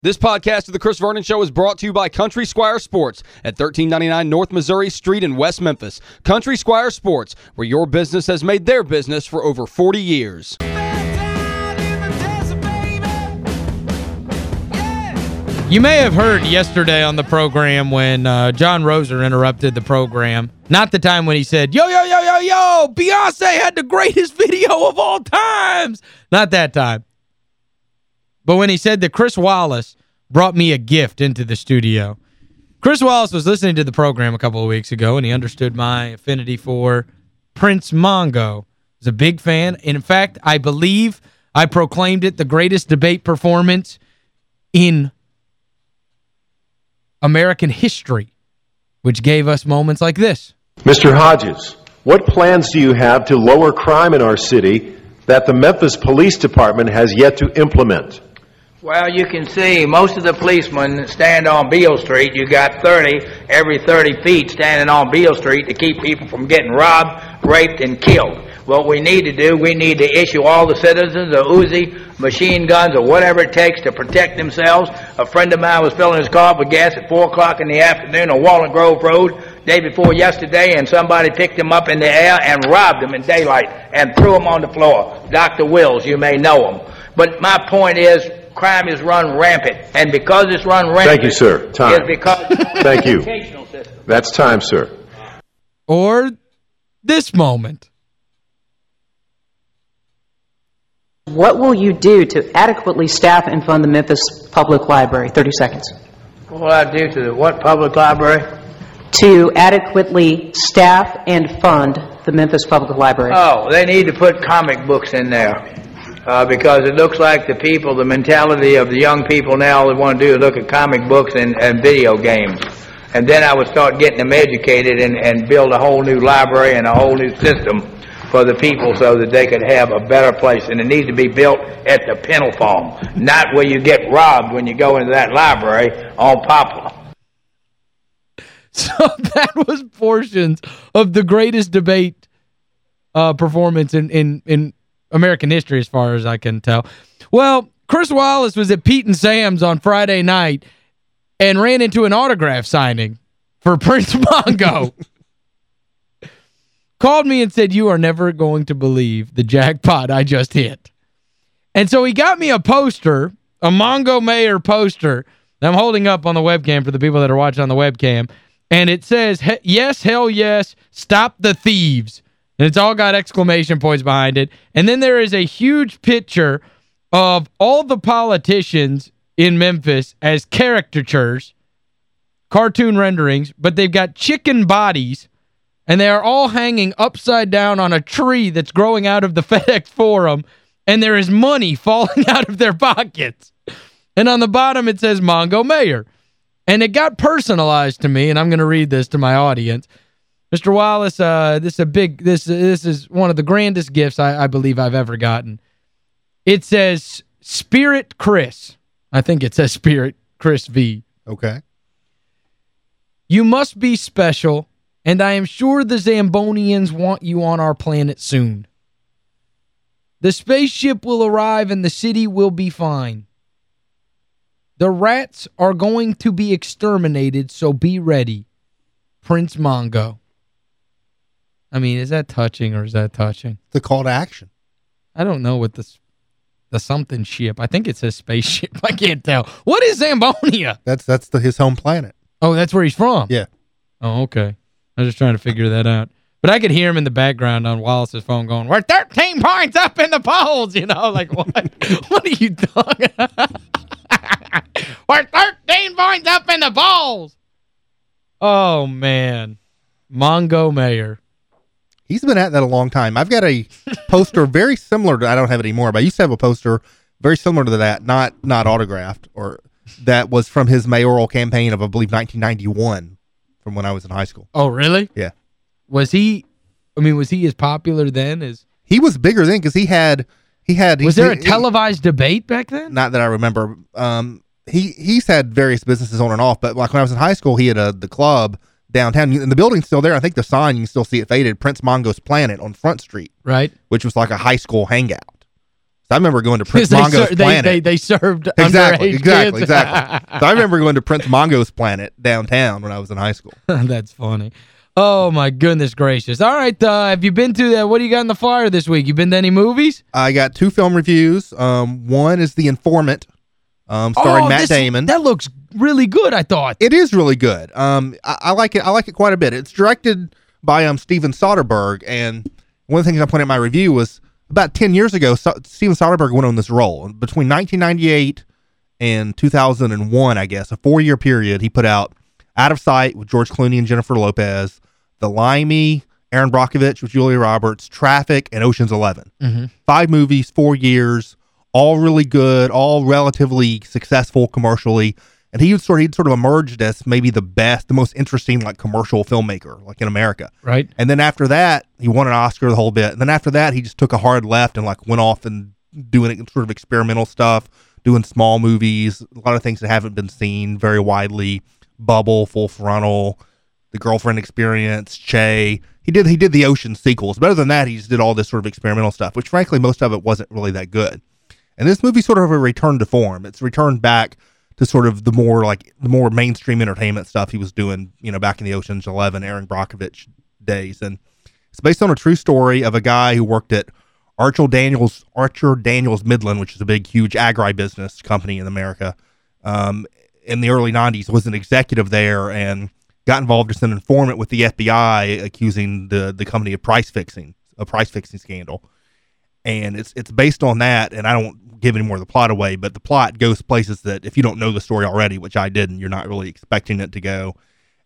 This podcast of The Chris Vernon Show is brought to you by Country Squire Sports at 1399 North Missouri Street in West Memphis. Country Squire Sports, where your business has made their business for over 40 years. You may have heard yesterday on the program when uh, John Roser interrupted the program. Not the time when he said, yo, yo, yo, yo, yo, Beyonce had the greatest video of all times. Not that time. But when he said that Chris Wallace brought me a gift into the studio. Chris Wallace was listening to the program a couple of weeks ago, and he understood my affinity for Prince Mongo. He's a big fan. In fact, I believe I proclaimed it the greatest debate performance in American history, which gave us moments like this. Mr. Hodges, what plans do you have to lower crime in our city that the Memphis Police Department has yet to implement? Well, you can see most of the policemen stand on Beale Street. You got 30 every 30 feet standing on Beale Street to keep people from getting robbed, raped, and killed. What we need to do, we need to issue all the citizens a Uzi, machine guns, or whatever it takes to protect themselves. A friend of mine was filling his car with gas at 4 o'clock in the afternoon on Walnut Grove Road day before yesterday, and somebody picked him up in the air and robbed him in daylight and threw him on the floor. Dr. Wills, you may know him. But my point is, crime is run rampant, and because it's run rampant, Thank you, sir. Time. because Thank you. system. That's time, sir. Or this moment. What will you do to adequately staff and fund the Memphis Public Library? 30 seconds. What will I do to the what public library? To adequately staff and fund the Memphis Public Library. Oh, they need to put comic books in there. Uh, because it looks like the people, the mentality of the young people now, they want to do is look at comic books and, and video games. And then I would start getting them educated and, and build a whole new library and a whole new system for the people so that they could have a better place. And it needs to be built at the penal farm, not where you get robbed when you go into that library on Poplar. So that was portions of the greatest debate uh, performance in, in, in American history as far as I can tell. Well, Chris Wallace was at Pete and Sam's on Friday night and ran into an autograph signing for Prince Mongo. Called me and said, you are never going to believe the jackpot I just hit. And so he got me a poster, a Mongo Mayor poster that I'm holding up on the webcam for the people that are watching on the webcam. And it says, yes, hell yes, stop the thieves. And it's all got exclamation points behind it. And then there is a huge picture of all the politicians in Memphis as caricatures, cartoon renderings, but they've got chicken bodies, and they are all hanging upside down on a tree that's growing out of the FedEx Forum, and there is money falling out of their pockets. And on the bottom it says Mongo Mayor. And it got personalized to me, and I'm going to read this to my audience. Mr. Wallace, uh, this is a big this this is one of the grandest gifts I, I believe I've ever gotten. It says Spirit Chris. I think it says Spirit Chris V. Okay. You must be special, and I am sure the Zambodians want you on our planet soon. The spaceship will arrive and the city will be fine. The rats are going to be exterminated, so be ready. Prince Mongo. I mean, is that touching or is that touching? The call to action. I don't know what this the something ship. I think it says spaceship. I can't tell. What is Zambodia? That's that's the, his home planet. Oh, that's where he's from? Yeah. Oh, okay. I was just trying to figure that out. But I could hear him in the background on Wallace's phone going, we're 13 points up in the polls, you know, like what? what are you talking We're 13 points up in the polls. Oh, man. Mongo Mayor. He's been at that a long time. I've got a poster very similar to, I don't have it anymore, but I used to have a poster very similar to that, not not autographed, or that was from his mayoral campaign of, I believe, 1991 from when I was in high school. Oh, really? Yeah. Was he, I mean, was he as popular then as... He was bigger then because he had... he had. Was he, there a he- televised debate back then? Not that I remember. Um, he he's had various businesses on and off, but like when I was in high school, he had a the club downtown, and the building's still there. I think the sign you can still see it faded. Prince Mongo's Planet on Front Street, Right. which was like a high school hangout. So I remember going to Prince Mongo's ser- planet. they, they, they served exactly, exactly, exactly. so I remember going to Prince Mongo's planet downtown when I was in high school. That's funny. Oh, my goodness gracious. All right, uh, have you been to that? What do you got in the fire this week? You been to any movies? I got two film reviews. Um, one is The Informant, um, starring oh, Matt this- Damon. That looks really good, I thought. It is really good. Um, I, I like it. I like it quite a bit. It's directed by um Steven Soderbergh, and one of the things I pointed in my review was about ten years ago, so, Steven Soderbergh went on this roll between 1998 and 2001. I guess a four-year period. He put out Out of Sight with George Clooney and Jennifer Lopez, The Limey, Erin Brockovich with Julia Roberts, Traffic, and Ocean's 11 Five movies, four years, all really good, all relatively successful commercially and he sort of he'd sort of emerged as maybe the best, the most interesting like commercial filmmaker like in America. Right. And then after that, he won an Oscar the whole bit. And then after that, he just took a hard left and like went off and doing sort of experimental stuff, doing small movies, a lot of things that haven't been seen very widely. Bubble, Full Frontal, The Girlfriend Experience, Che. He did he did the Ocean sequels. Better than that, he just did all this sort of experimental stuff, which frankly most of it wasn't really that good. And this movie sort of a return to form. It's returned back to sort of the more like the more mainstream entertainment stuff he was doing, you know, back in the Ocean's Eleven, Erin Brockovich days. And it's based on a true story of a guy who worked at Archer Daniels Archer Daniels Midland, which is a big, huge agribusiness company in America. Um, in the early '90s, was an executive there and got involved as an informant with the FBI, accusing the the company of price fixing, a price fixing scandal. And it's it's based on that, and I don't give any more of the plot away, but the plot goes places that if you don't know the story already, which I didn't, you're not really expecting it to go.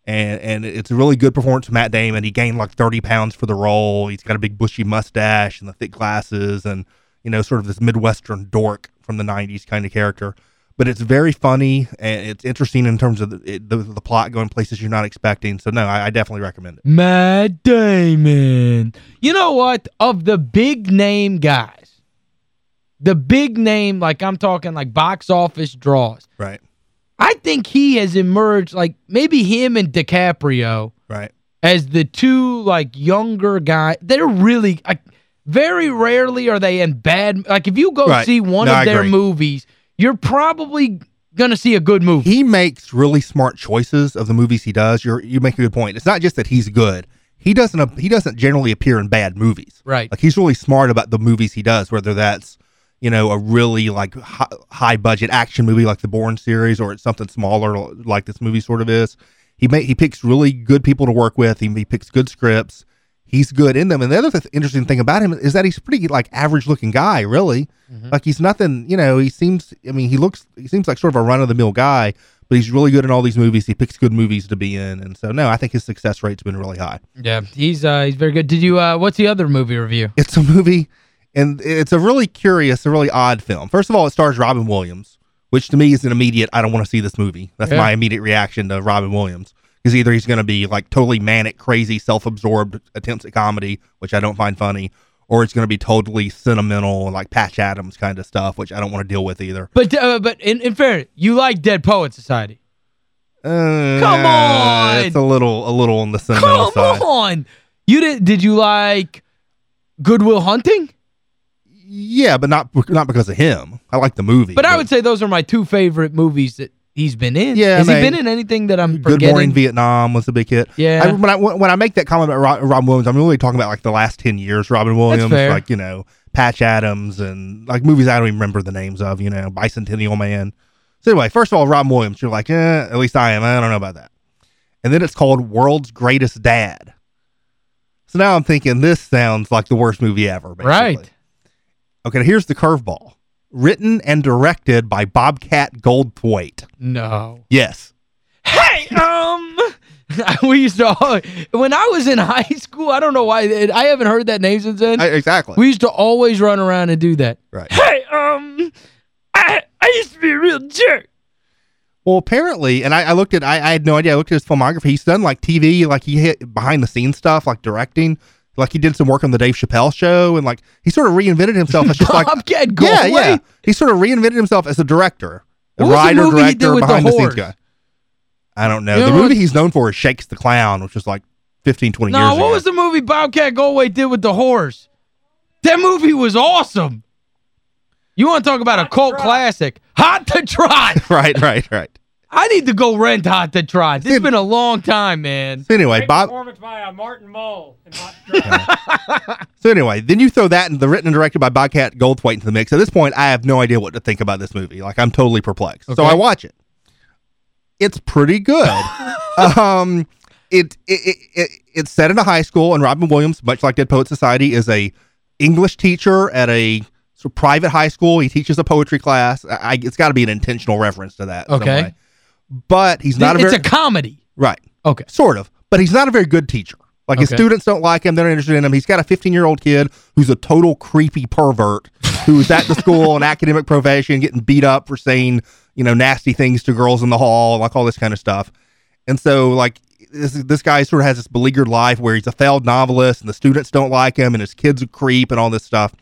And and it's a really good performance from Matt Damon. He gained like 30 pounds for the role. He's got a big bushy mustache and the thick glasses, and you know, sort of this midwestern dork from the 90s kind of character. But it's very funny and it's interesting in terms of the, it, the, the plot going places you're not expecting. So no, I, I definitely recommend it. Matt Damon. You know what? Of the big name guys, the big name, like I'm talking like box office draws, Right, I think he has emerged, like maybe him and DiCaprio right. as the two like younger guy. They're really, like, very rarely are they in bad, like if you go Right. see one No, of I their agree. movies, you're probably going to see a good movie. he makes really smart choices of the movies he does. You're you make a good point. It's not just that he's good. He doesn't he doesn't generally appear in bad movies. Right. Like he's really smart about the movies he does, whether that's you know a really like high, high budget action movie like the Bourne series, or it's something smaller like this movie sort of is. He may, he picks really good people to work with. He, he picks good scripts. He's good in them. And the other th- interesting thing about him is that he's pretty like average looking guy, really. Like he's nothing, you know, he seems I mean, he looks he seems like sort of a run of the mill guy, but he's really good in all these movies. He picks good movies to be in. And so no, I think his success rate's been really high. yeah, he's uh he's very good. Did you, uh what's the other movie review? It's a movie and it's a really curious, a really odd film. First of all, it stars Robin Williams, which to me is an immediate I don't want to see this movie. That's Yeah. my immediate reaction to Robin Williams. Because either he's going to be like totally manic, crazy, self-absorbed attempts at comedy, which I don't find funny, or it's going to be totally sentimental, like Patch Adams kind of stuff, which I don't want to deal with either. But uh, but in, in fairness, you like Dead Poet Society. Uh, Come on! it's a little, a little on the sentimental Come side. on. You did did you like Goodwill Hunting? Yeah, but not not because of him. I like the movie. But I would say those are my two favorite movies that he's been in. Yeah, Has he been in anything that I'm forgetting? Good? Morning Vietnam was a big hit. Yeah. I, when I when I make that comment about Ro- Robin Williams, I'm really talking about like the last ten years. Robin Williams, like you know Patch Adams and like movies I don't even remember the names of. You know Bicentennial Man. So anyway, first of all, Robin Williams, you're like, eh, at least I am. I don't know about that. And then it's called World's Greatest Dad. So now I'm thinking this sounds like the worst movie ever. Basically. Right. Okay, here's the curveball. Written and directed by Bobcat Goldthwait. No. Yes. Hey, um we used to when I was in high school, I don't know why I haven't heard that name since then. I- exactly. we used to always run around and do that. right. Hey, um I I used to be a real jerk. Well, apparently, and I, I looked at, I, I had no idea. I looked at his filmography. He's done like TV, like he hit behind the scenes stuff, like directing. Like he did some work on the Dave Chappelle show, and like he sort of reinvented himself as just like Bobcat yeah, Goldthwait? yeah. He sort of reinvented himself as a director, a What was the writer, director, did with the behind the, scenes guy. I don't know. You the know movie what- he's known for is Shakes the Clown, which was like 15, 20 No, years what was the movie Bobcat Goldthwait did with the horse? That movie was awesome. You want to talk about a cult classic? Hot to Trot. right, right, right. I need to go rent Hot to Trot. This has been a long time, man. So anyway, Great Bob. performance by uh, Martin Mull in Hot Drop. So anyway, then you throw that and the written and directed by Bobcat Goldthwait into the mix. At this point, I have no idea what to think about this movie. Like I'm totally perplexed. So I watch it. It's pretty good. um, it, it, it, it it's set in a high school, and Robin Williams, much like Dead Poet Society, is a English teacher at a sort of private high school. He teaches a poetry class. I, I- it's got to be an intentional reference to that. in some Okay. But he's not a it's very a comedy. right. Okay. Sort of. But he's not a very good teacher. Like his students don't like him. They're not interested in him. He's got a 15 year old kid who's a total creepy pervert who's at the school on academic probation, getting beat up for saying, you know, nasty things to girls in the hall, like all this kind of stuff. And so, like, this, this guy sort of has this beleaguered life where he's a failed novelist and the students don't like him and his kid's a creep and all this stuff.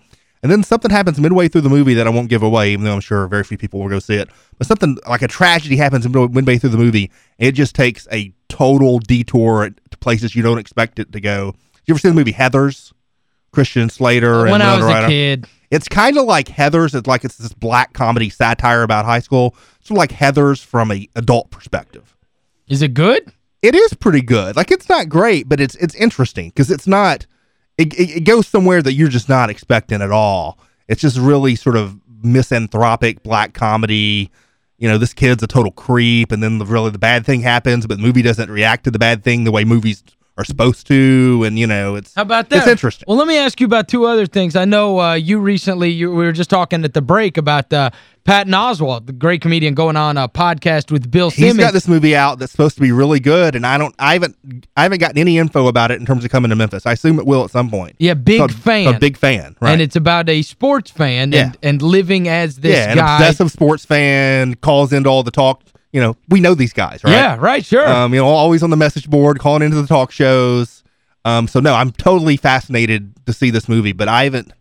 And then something happens midway through the movie that I won't give away, even though I'm sure very few people will go see it. But something like a tragedy happens midway through the movie. It just takes a total detour to places you don't expect it to go. You ever see the movie Heather's? Christian Slater and When I was a kid. It's kind of like Heather's. It's like it's this black comedy satire about high school. Sort of like Heather's from a adult perspective. Is it good? It is pretty good. Like it's not great, but it's it's interesting because it's not. It, it, it goes somewhere that you're just not expecting at all. It's just really sort of misanthropic black comedy. You know, this kid's a total creep, and then the, really the bad thing happens, but the movie doesn't react to the bad thing the way movies are supposed to, and you know, it's How about that? It's interesting. Well, let me ask you about two other things. I know uh, you recently, you, we were just talking at the break about uh, Patton Oswalt, the great comedian, going on a podcast with Bill He's Simmons. got this movie out that's supposed to be really good, and I don't, I haven't, I haven't gotten any info about it in terms of coming to Memphis. I assume it will at some point. Yeah, big Called- fan. A big fan, right? And it's about a sports fan Yeah. and, and living as this yeah, an guy. obsessive sports fan calls into all the talk. You know, we know these guys, right? Yeah, right, sure. Um, you know, always on the message board, calling into the talk shows. Um, so no, I'm totally fascinated to see this movie, but I haven't.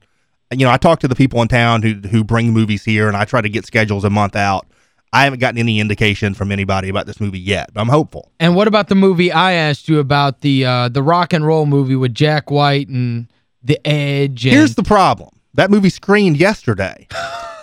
You know, I talk to the people in town who who bring movies here, and I try to get schedules a month out. I haven't gotten any indication from anybody about this movie yet, but I'm hopeful. and what about the movie I asked you about, the uh, the rock and roll movie with Jack White and The Edge? And, Here's the problem: that movie screened yesterday.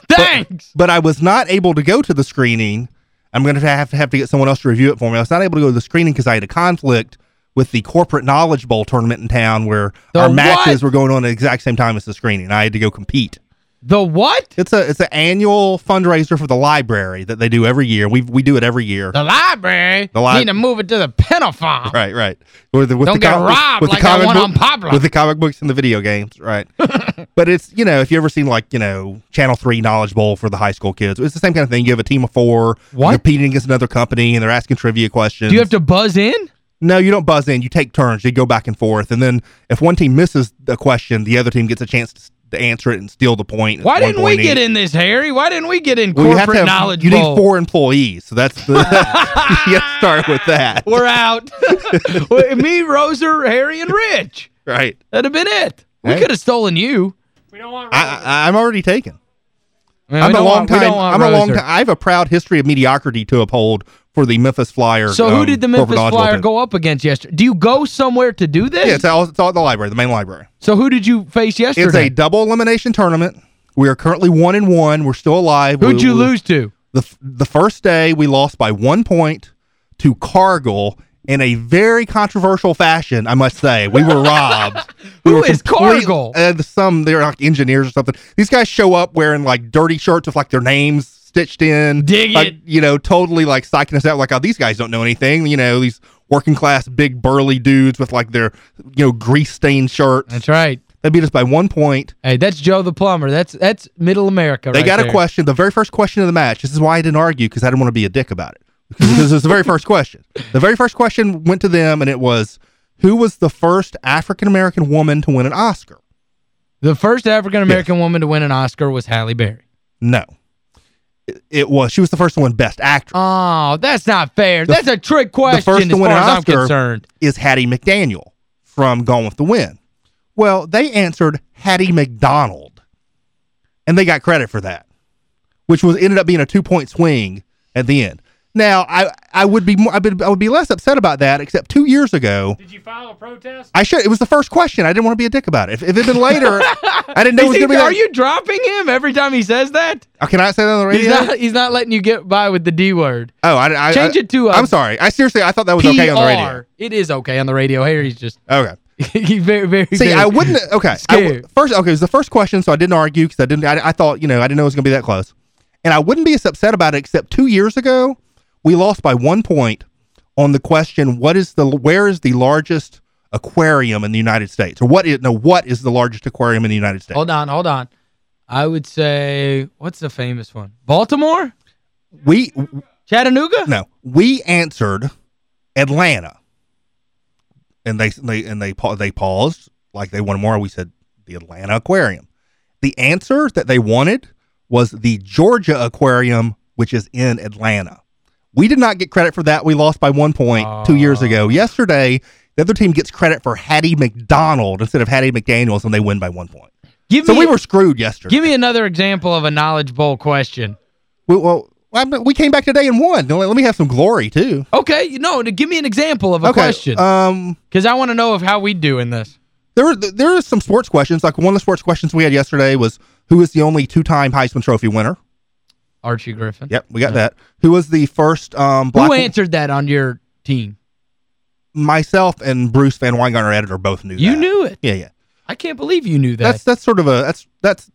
Thanks! but I was not able to go to the screening. I'm going to have to have to get someone else to review it for me. I was not able to go to the screening because I had a conflict with the corporate knowledge bowl tournament in town where The our matches what? were going on at the exact same time as the screening. I had to go compete. The what? It's a it's an annual fundraiser for the library that they do every year. We we do it every year. The library? The li- Need to move it to the penal farm. Right, right. With the, with Don't the get com- with- robbed with, like the that comic one book- on Pablo. With the comic books and the video games, right. but it's, you know, if you ever seen like, you know, Channel 3 Knowledge Bowl for the high school kids, it's the same kind of thing. You have a team of four What? competing against another company and they're asking trivia questions. Do you have to buzz in? No, you don't buzz in. You take turns. You go back and forth. And then if one team misses the question, the other team gets a chance to, to answer it and steal the point. Why didn't we point get in this, Harry? Why didn't we get in Well, you corporate have to have, knowledge You bowl? need four employees. So that's the, you have to start with that. We're out. Me, Roser, Harry, and Rich. Right. That'd have been it. We Hey. could have stolen you. We don't want. I, I, I'm already taken. Man, I'm a long want- time. I'm a long time. I have a proud history of mediocrity to uphold for the Memphis Flyer. So who um, did the Memphis Flyer team. go up against yesterday? Do you go somewhere to do this? Yeah, it's all, it's all at the library, the main library. so who did you face yesterday? It's a double elimination tournament. We are currently one and one. We're still alive. Who'd We- you we- lose to? The the first day we lost by one point to Cargill in a very controversial fashion. I must say, we were robbed. we Who were is Cargill? Uh, some they're like engineers or something. These guys show up wearing like dirty shirts with like their names stitched in. Dig like, it. You know, totally like psyching us out. Like, oh, these guys don't know anything. You know, these working class big burly dudes with like their you know grease stained shirts. That's right. They beat us by one point. Hey, that's Joe the plumber. That's that's middle America They right got there. a question. The very first question of the match. This is why I didn't argue because I didn't want to be a dick about it. Because it's the very first question. The very first question went to them, and it was, "Who was the first African American woman to win an Oscar?" The first African American woman to win an Oscar was Halle Berry. No, it, was. She was the first to win Best Actress. Oh, that's not fair. The- that's a trick question the first to as win an as I'm Oscar- concerned. Is Hattie McDaniel from Gone with the Wind? Well, they answered Hattie McDonald, and they got credit for that, which was ended up being a two point swing at the end. Now, I I would be more, I would I would be less upset about that. Except two years ago, Did you file a protest? I should. It was the first question. I didn't want to be a dick about it. If, if it had been later, I didn't know it Is was going to be. are that- you dropping him every time he says that? Oh, can I say that on the radio? He's not, he's not letting you get by with the D word. oh, I, I Change I, it to, uh, I'm sorry. I seriously, I thought that was okay on the radio. It is okay on the radio. Harry's just Okay. he's very, very, See, very I wouldn't. Okay, I first, okay, it was the first question, so I didn't argue because I didn't. I, I thought, you know, I didn't know it was going to be that close, and I wouldn't be as upset about it. Except two years ago, we lost by one point on the question: what is the where is the largest aquarium in the United States, or what is no what is the largest aquarium in the United States? Hold on, hold on. I would say, what's the famous one? Baltimore? We Chattanooga? no, we answered Atlanta, and they they and they they paused like they wanted more. We said the Atlanta Aquarium. The answer that they wanted was the Georgia Aquarium, which is in Atlanta. We did not get credit for that. We lost by one point two years ago. Yesterday, the other team gets credit for Hattie McDonald instead of Hattie McDaniels, and they win by one point. Give So me, we were screwed yesterday. give me another example of a Knowledge Bowl question. we, well, we came back today and won. Let me have some glory too. Okay, no, give me an example of a question. Um, Because I want to know of how we do in this. there were there are some sports questions. Like one of the sports questions we had yesterday was who is the only two time Heisman Trophy winner? Archie Griffin. Yep, we got that. Who was the first um black Who answered that on your team? myself and Bruce VanWyngarden, our editor, both knew You that. knew it. Yeah, yeah. I can't believe you knew that. That's that's sort of a that's that's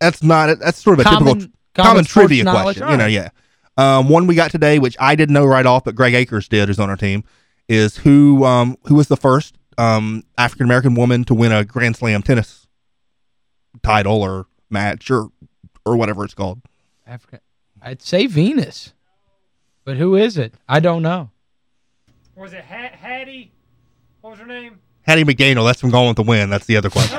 that's not that's sort of a Common- typical common common, trivia question. You know, yeah. Um, one we got today, which I didn't know right off, but Greg Akers did, who's on our team, is who um who was the first um African American woman to win a Grand Slam tennis title or match or or whatever it's called. Africa. I'd say Venus. But who is it? I don't know. Was it Hat Hattie? What was her name? Hattie McDaniel, that's from Going with the Wind. That's the other question.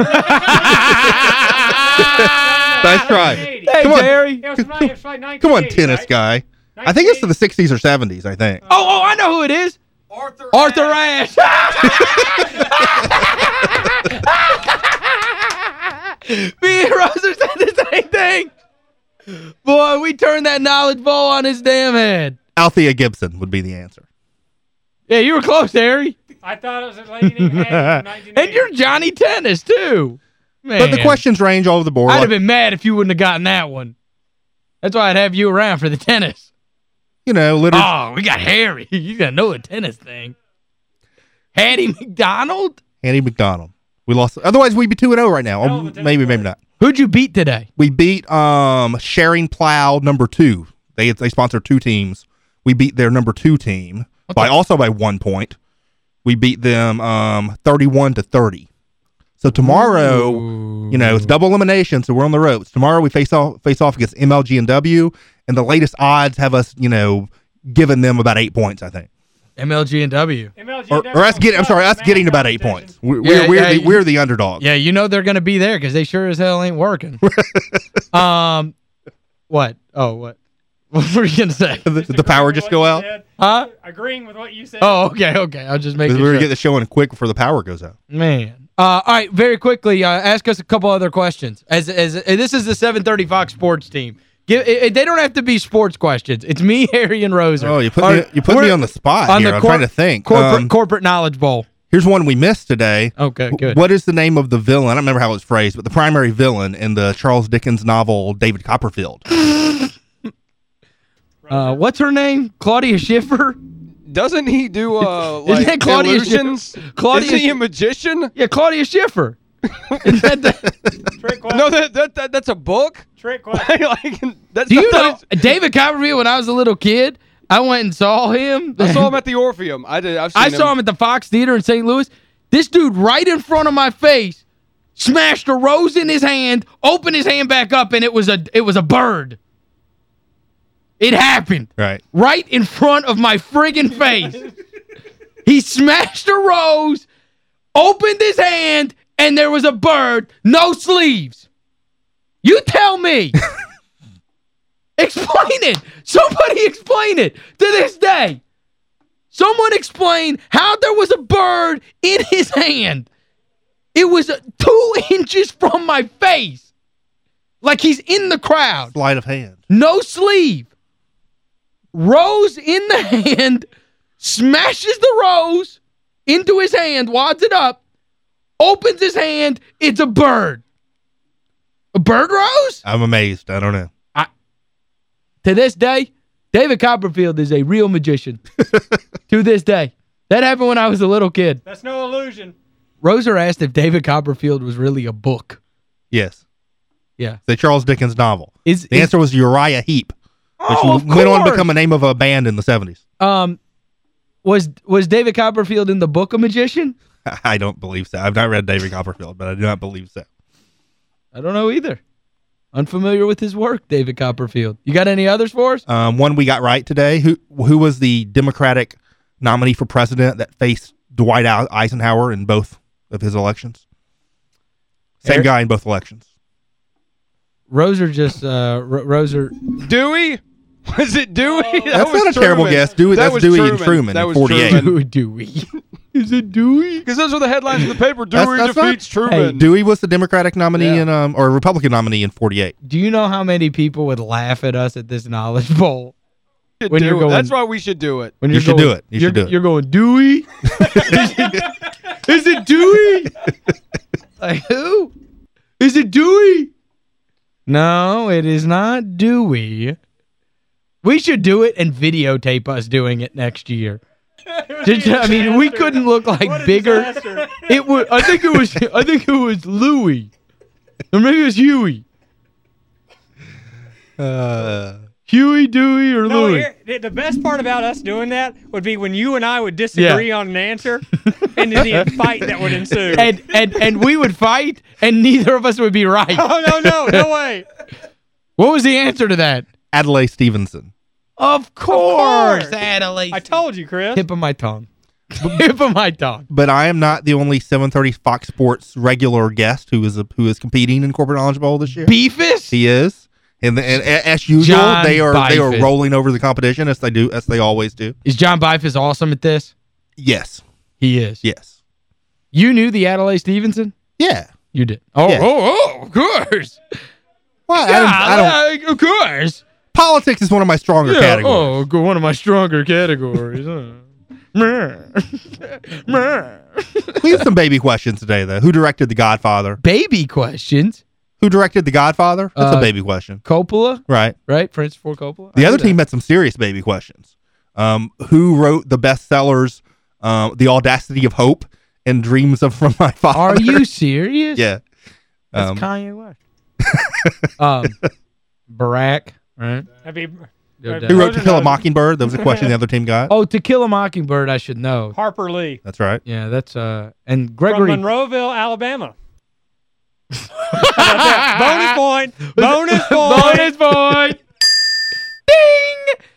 nice try. Hey, Come on. Terry. Yeah, it was, ni- it was like Come on, tennis right? guy. I think it's to the 60s or 70s, I think. Oh, oh, I know who it is. Arthur Arthur Ashe. Me and Roser said the same thing. Boy, we turned that knowledge bowl on his damn head. Althea Gibson would be the answer. Yeah, you were close, Harry. I thought it was a lady named Hattie And you're Johnny Tennis, too. Man. But the questions range all over the board. I'd Like- have been mad if you wouldn't have gotten that one. That's why I'd have you around for the tennis. you know, literally. Oh, we got Harry. You got to know a tennis thing. Hattie McDonald? Andy McDonald. We lost. Otherwise, we'd be 2 0 right now. Hell Or of a tennis maybe, maybe not. Who'd you beat today? We beat um Schering-Plough number two. They they sponsor two teams. We beat their number two team by also by one point. We beat them um 31 to 30. So tomorrow, you know, it's double elimination, so we're on the ropes. Tomorrow we face off face off against MLG and W, and the latest odds have us, you know, giving them about eight points, I think. MLG and W. MLG Or, never or us getting, I'm sorry, in us getting about eight competitions. points. We're, Yeah, we're, we're, yeah, the, we're the underdog. Yeah, you know they're going to be there because they sure as hell ain't working. um, what? Oh, what? What were you going to say? the, the power just go out. said. Huh? Agreeing with what you said. Oh, okay, okay. I'll just make sure We're going to get the show in quick before the power goes out. Man. Uh, all right, very quickly, uh, ask us a couple other questions. As as uh, This is the 730 Fox Sports team. Give, it, they don't have to be sports questions. It's me, Harry, and Roser. Oh, you put Or- me you put me on the spot on here. the I'm cor- trying to think. Corporate, Um, corporate Knowledge Bowl. here's one we missed today. Okay, good. What is the name of the villain? I don't remember how it was phrased, but the primary villain in the Charles Dickens novel David Copperfield. Uh, what's her name? Claudia Schiffer? Doesn't he do uh Isn't that Claudia illusions? Schiffer? Claudia Isn't he a magician? Yeah, Claudia Schiffer. Is that the, Trick question. No, that, that, that that's a book. Trick question. like, that's do you know sometimes- David Copperfield when I was a little kid? I went and saw him. I saw him at the Orpheum. I did. I've seen I saw him at the Fox Theater in St. Louis. This dude right in front of my face smashed a rose in his hand, opened his hand back up, and it was a it was a bird. It happened. Right. Right in front of my friggin' face. he smashed a rose, opened his hand, and there was a bird, no sleeves. You tell me. explain it. Somebody explain it to this day. Someone explain how there was a bird in his hand. It was two inches from my face. Like he's in the crowd. Sleight of hand. No sleeve. rose in the hand, smashes the rose into his hand, wads it up, opens his hand, it's a bird. A bird rose? I'm amazed. I don't know. To this day, David Copperfield is a real magician. to this day. That happened when I was a little kid. That's no illusion. Roser asked if David Copperfield was really a book. Yes. Yeah. The Charles Dickens novel. Is, The is- answer was Uriah Heep, which Oh, went on to become a name of a band in the 70s. um was was David Copperfield in the book a magician? I don't believe so. I've not read David Copperfield, but I do not believe so. I don't know either. Unfamiliar with his work, David Copperfield. You got any others for us? Um, one we got right today. Who who was the Democratic nominee for president that faced Dwight Eisenhower in both of his elections? Same Eric- guy in both elections. Roser just uh R Roser Dewey? Was it Dewey? That That's was not a terrible guess. Dewey- That that's was Dewey and Truman That in was 48. Truman. Dewey Dewey. Is it Dewey? Because those were the headlines in the paper. Dewey That's- that's not- defeats Truman. Dewey was the Democratic nominee Yeah. in um or Republican nominee in 48. Do you know how many people would laugh at us at this knowledge bowl? When you're going- That's why we should do it. When You you're should going, do it. You you're, should do it. You're going, Dewey? Is it Dewey? like, who? Is it Dewey? No, it is not Dewey. We should do it and videotape us doing it next year. Just- I mean, we couldn't look like What bigger. disaster. It was. I think it was. I think it was Louis, or maybe it was Huey. Uh, Huey, Dewey, or No, Louis. here, the best part about us doing that would be when you and I would disagree on an answer and the fight that would ensue. and and and we would fight, and neither of us would be right. oh, no, no, no way. What was the answer to that? Adlai Stevenson. Of course, course. Adlai. I told you, Chris. Tip of my tongue. Tip of my tongue. But I am not the only 730 Fox Sports regular guest who is a, who is competing in Corporate Knowledge Bowl this year. Beefus? He is. And, the, and as usual, John they are they are rolling over the competition as they do as they always do. Is John Beifuss awesome at this? Yes. He is. Yes. You knew the Adlai Stevenson? Yeah. You did. Oh, Yeah. oh, oh, of course. Well, I don't, I don't, Yeah, of course. Politics is one of my stronger Yeah, categories. oh, go- one of my stronger categories. huh. Meh. Meh. We have some baby questions today, though. Who directed The Godfather? Baby questions. Who directed The Godfather? That's Uh, a baby question. Coppola, Right. right? Francis Ford Coppola. The I other team that. had some serious baby questions. Um, who wrote the bestsellers, uh, The Audacity of Hope and Dreams of From My Father? Are you serious? yeah. That's Um, Kanye West. um, Barack, right? That'd be No. Who wrote To Kill a. Mockingbird? That was a question the other team got. Oh, To Kill a Mockingbird, I should know. Harper Lee That's right. Yeah, that's uh and Gregory from Gregory Monroeville, Alabama. bonus point. Bonus point. bonus point. Ding.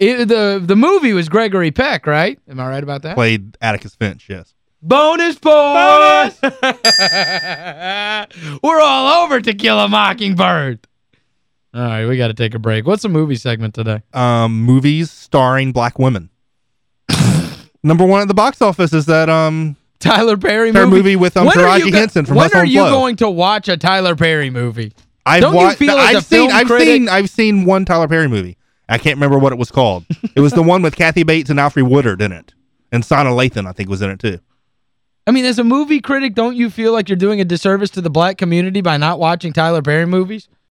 It, the the movie was Gregory Peck, right? Am I right about that? Played Atticus Finch, yes. Bonus point. We're all over To Kill a Mockingbird. All right, we got to take a break. What's the movie segment today? Um, movies starring black women. Number one at the box office is that um Tyler Perry movie? movie with, um, Taraji Henson from When are you going to watch a Tyler Perry movie? I've Don't you feel I've seen I've critic- seen I've seen one Tyler Perry movie. I can't remember what it was called. it was the one with Kathy Bates and Alfred Woodard in it. And Sanaa Lathan, I think, was in it too. I mean, as a movie critic, don't you feel like you're doing a disservice to the black community by not watching Tyler Perry movies?